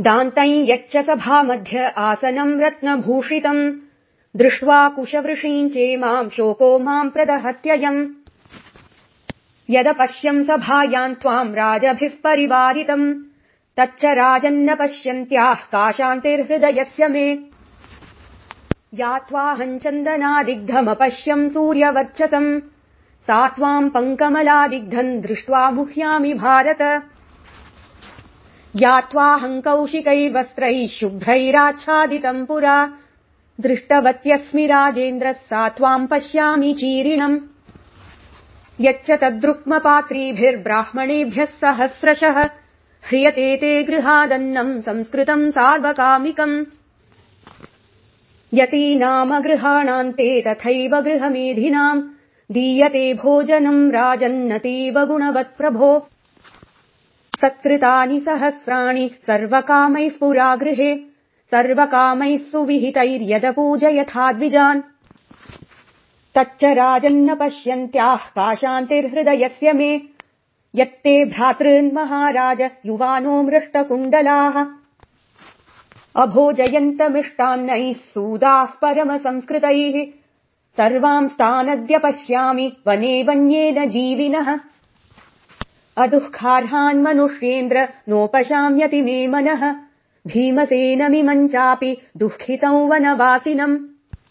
दान्तै यच्च सभामध्य आसनम् रत्नभूषितम्। दृष्ट्वा कुशवृषीञ्चे माम् शोको माम् प्रदहत्ययम्। यदपश्यम् सभायाम् त्वाम् राजभिः परिवारितम्। तच्च राजन्न पश्यन्त्याः काशान्तिर्हृदयस्य मे। या त्वाहम् चन्दनादिग्धमपश्यम् सूर्यवर्चसम्। सा त्वाम् पङ्कमलादिग्धम् दृष्ट्वा मुह्यामि भारत त्वाहम् कौशिकैर्वस्त्रैः शुभ्रैराच्छादितम् पुरा। दृष्टवत्यस्मि राजेन्द्रः सा त्वाम् पश्यामि चीरिणम्। यच्च तद्रुक्मपात्रीभिर्ब्राह्मणेभ्यः सहस्रशः। ह्रियते ते गृहादन्नम् संस्कृतम् सार्वकामिकम्। यती नाम गृहाणान्ते तथैव गृहमेधिनाम्। दीयते भोजनम् राजन्नतीव गुणवत्प्रभो सत्कृतानि सहस्राणि सर्वकामैः पुरा गृहे सर्वकामैः सुविहितैर्यदपूजयथाद्विजान्। तच्च राजन्न पश्यन्त्याः काशान्तिर्हृदयस्य मे यत्ते भ्रातृन्महाराज युवानो मृष्टकुण्डलाः। अभोजयन्तमिष्टान्नैः सूदाः परमसंस्कृतैः सर्वांस्तानद्य पश्यामि वने वन्येन जीविनः अदुःखार्हान्मनुष्येन्द्र नोपशाम्यति मे मनः। भीमसेनमिमम् चापि दुःखितौ वनवासिनम्